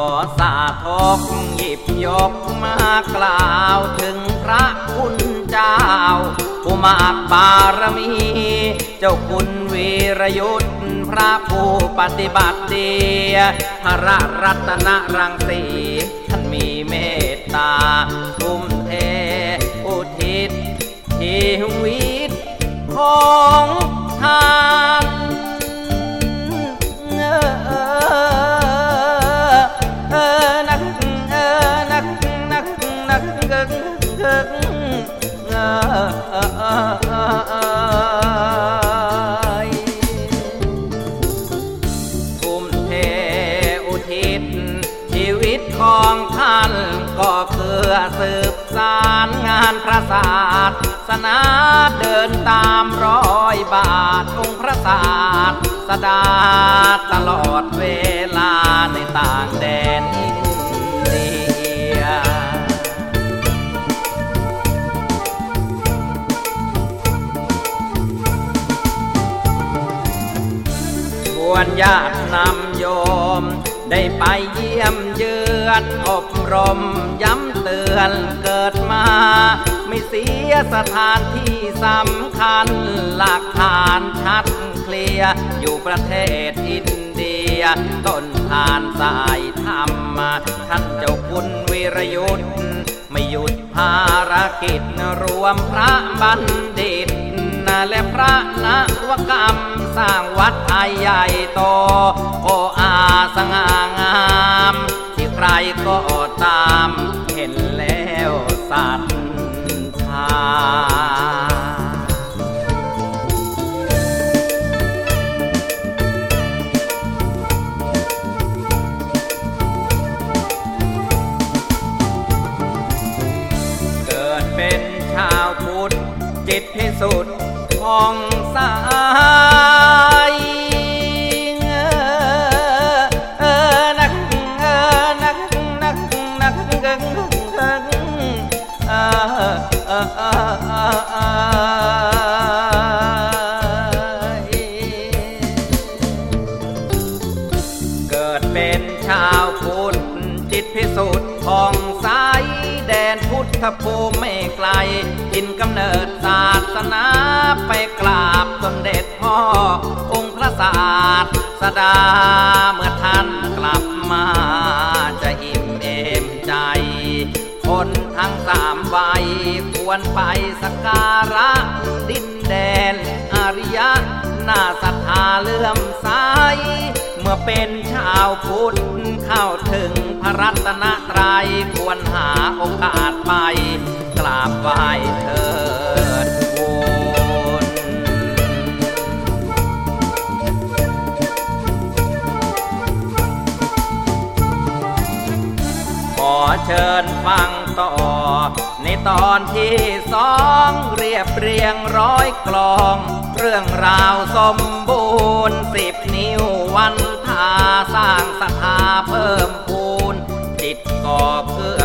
ขอสาธกหยิบยกมากล่าวถึงพระคุณเจ้า ผู้มากบารมี เจ้าคุณวีรยุทธพระผู้ปฏิบัติดีพระรัตนรังสีท่านมีเมตตาทุ่มเทอุทิศชีวิตของ วิตของท่านก็เพื่อสืบสารงานพระศาสนาเดินตามรอยบาทองค์พระศาสดาตลอดเวลาในต่างแดนอินเดียชวนญาตินำโยม ได้ไปเยี่ยมเยือนอบรมย้ำเตือนเกิดมา ไม่เสียสถานที่สำคัญ หลักฐานชัดเคลียร์อยู่ประเทศอินเดีย ต้นทานสายธรรมท่านเจ้าคุณวิรยุทธ์ไม่หยุดภารกิจรวมพระบัณฑิต และพระนวกรรมสร้างวัดไทยใหญ่โตโออาสง่างาม ที่ใครก็ตามเห็นแล้วสัตธาเกิด ผ่องใส ทธผ่องใสแดนพุทธภูมิไม่ไกลทินกำเนิดศาสนาไปกราบสมเด็จพ่อ องค์พระศาสดาเมื่อท่านกลับมาจะอิ่มเอมใจ คนทั้งสามวัยควรไปสักการะ ดินแดนอริยะน่าศรัทธาเลื่อมใส มื่อเป็นชาวพุทธเข้าถึงพระรัตนตรัยควรหาโอกาสไปกราบไหว้เถิดบุญขอเชิญฟังต่อ ในตอนที่สองเรียบเรียงร้อยกลอง เรื่องราวสมบูรณ์สิบิววันทาสร้างศรัทธาเพิ่มพูนติดก่อเกื้อ